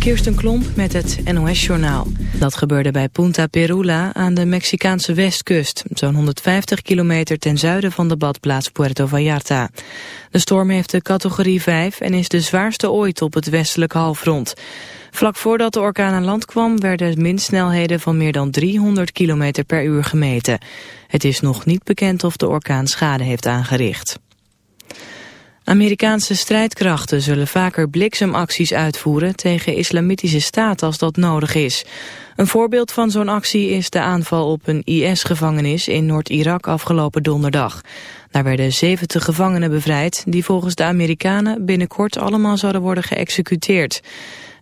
Kirsten Klomp met het NOS-journaal. Dat gebeurde bij Punta Perula aan de Mexicaanse westkust, zo'n 150 kilometer ten zuiden van de badplaats Puerto Vallarta. De storm heeft de categorie 5 en is de zwaarste ooit op het westelijke halfrond. Vlak voordat de orkaan aan land kwam werden mindsnelheden van meer dan 300 kilometer per uur gemeten. Het is nog niet bekend of de orkaan schade heeft aangericht. Amerikaanse strijdkrachten zullen vaker bliksemacties uitvoeren tegen islamitische staat als dat nodig is. Een voorbeeld van zo'n actie is de aanval op een IS-gevangenis in Noord-Irak afgelopen donderdag. Daar werden 70 gevangenen bevrijd die volgens de Amerikanen binnenkort allemaal zouden worden geëxecuteerd.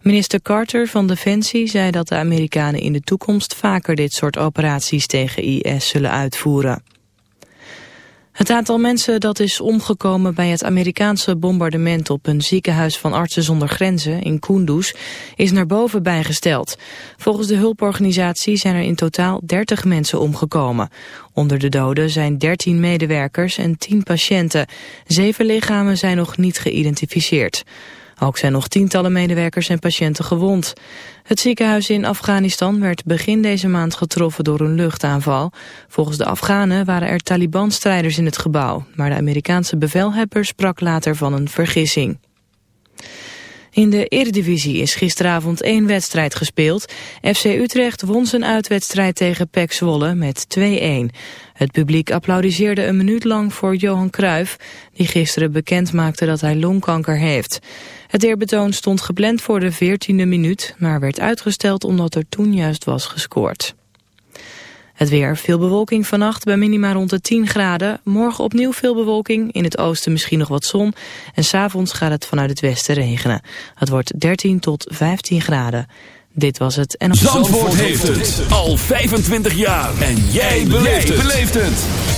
Minister Carter van Defensie zei dat de Amerikanen in de toekomst vaker dit soort operaties tegen IS zullen uitvoeren. Het aantal mensen dat is omgekomen bij het Amerikaanse bombardement op een ziekenhuis van Artsen zonder Grenzen in Kunduz is naar boven bijgesteld. Volgens de hulporganisatie zijn er in totaal 30 mensen omgekomen. Onder de doden zijn 13 medewerkers en 10 patiënten. Zeven lichamen zijn nog niet geïdentificeerd. Ook zijn nog tientallen medewerkers en patiënten gewond. Het ziekenhuis in Afghanistan werd begin deze maand getroffen door een luchtaanval. Volgens de Afghanen waren er Taliban-strijders in het gebouw. Maar de Amerikaanse bevelhebber sprak later van een vergissing. In de Eredivisie is gisteravond één wedstrijd gespeeld. FC Utrecht won zijn uitwedstrijd tegen PEC Zwolle met 2-1. Het publiek applaudisseerde een minuut lang voor Johan Cruijff... die gisteren bekend maakte dat hij longkanker heeft. Het eerbetoon stond gepland voor de 14e minuut... maar werd uitgesteld omdat er toen juist was gescoord. Het weer, veel bewolking vannacht bij minima rond de 10 graden. Morgen opnieuw veel bewolking, in het oosten misschien nog wat zon. En s'avonds gaat het vanuit het westen regenen. Het wordt 13 tot 15 graden. Dit was het. En Zandvoort, heeft het al 25 jaar. En jij beleeft het.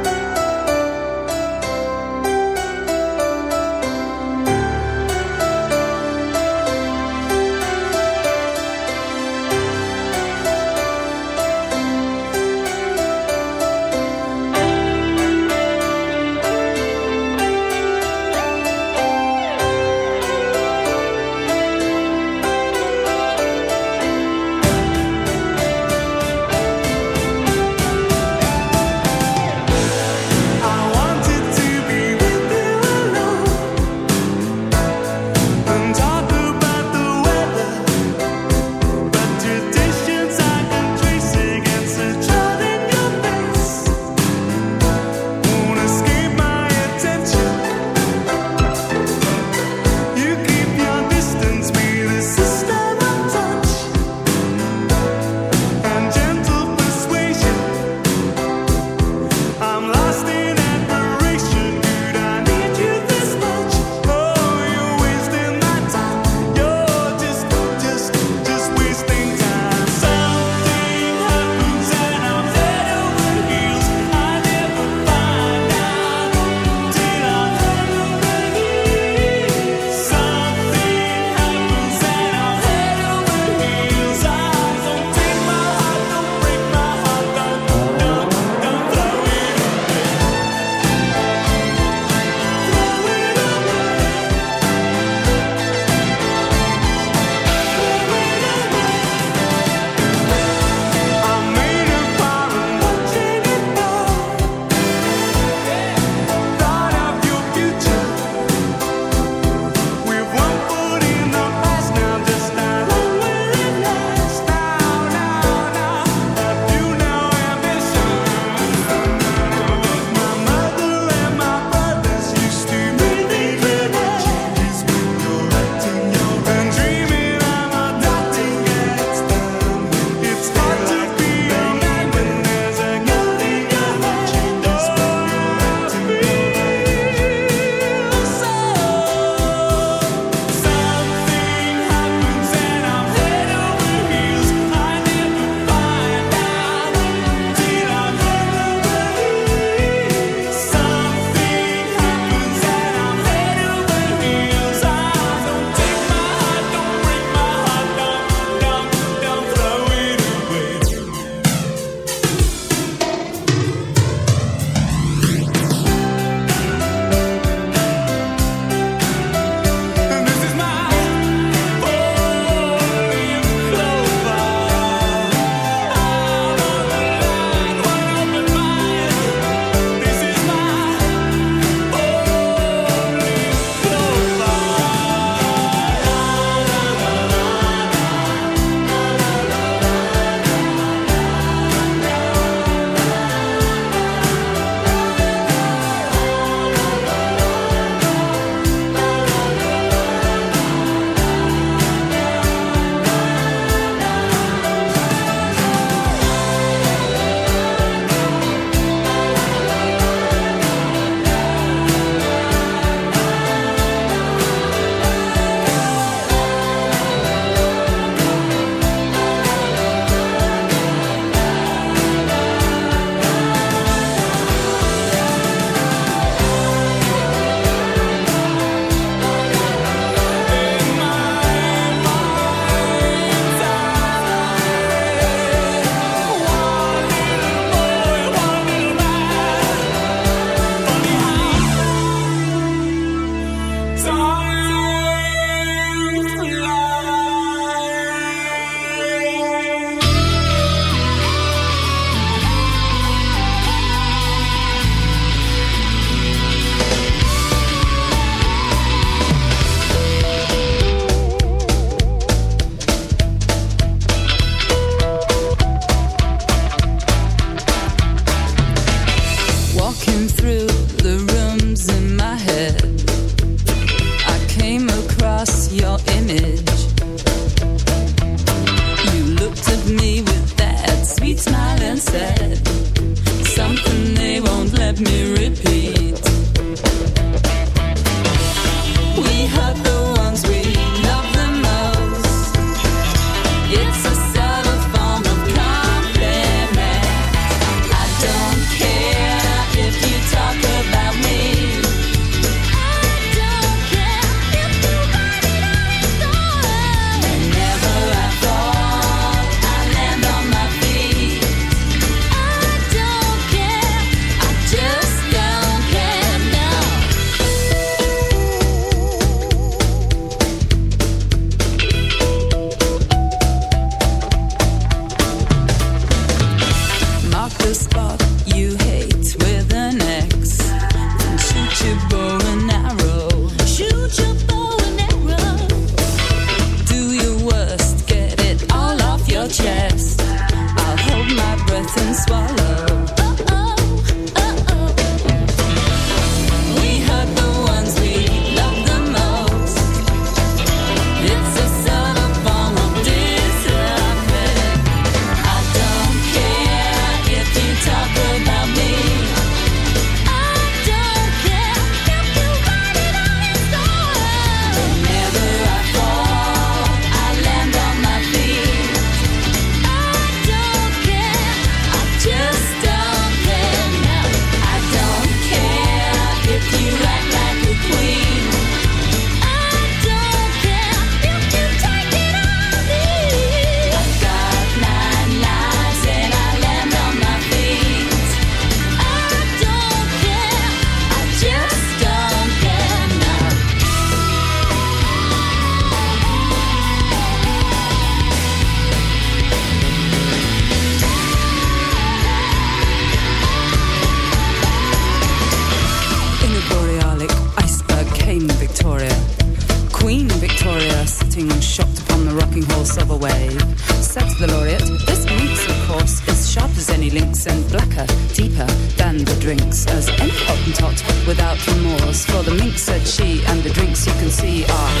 we are.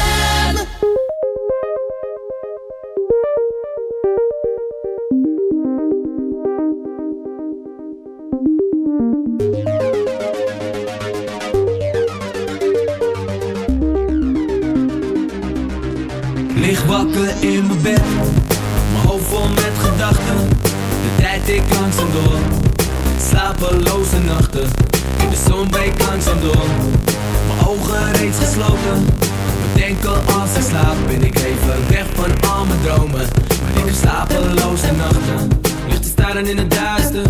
Slapeloze nachten, ligt te staren in het duister.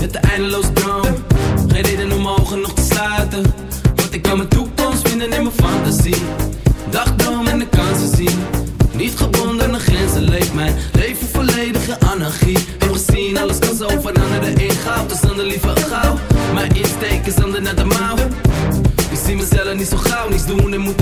Met de eindeloze droom, geen reden om ogen nog te sluiten. Want ik kan mijn toekomst vinden in mijn fantasie. Dagdroom en de kansen zien. Niet gebonden aan grenzen leeft mijn leven volledig in anarchie. Heb gezien, alles kan zo veranderen in goud. Dus dan de liever gauw. Mijn insteek is ander naar de mouw. Ik zie mezelf niet zo gauw, niets doen en moeten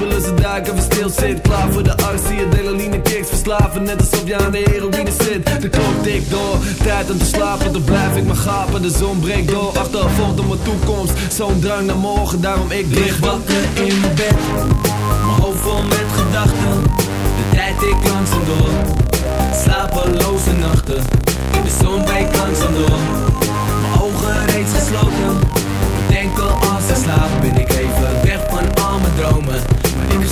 kiebelen, ze duiken, we stil zit. Klaar voor de arts, zie je delaline kicks Verslaven, net alsof je aan de heroïne zit. De klok tikt door, tijd om te slapen. Dan blijf ik maar gapen, de zon breekt door. Achtervolgd op mijn toekomst, zo'n drang naar morgen. Daarom ik lig wakker in mijn bed. Mijn hoofd vol met gedachten. De tijd ik langzaam door. Slapeloze nachten. In de zon breekt langzaam door. Mijn ogen reeds gesloten. Bedenken als ik slaap Ben ik even weg van al mijn dromen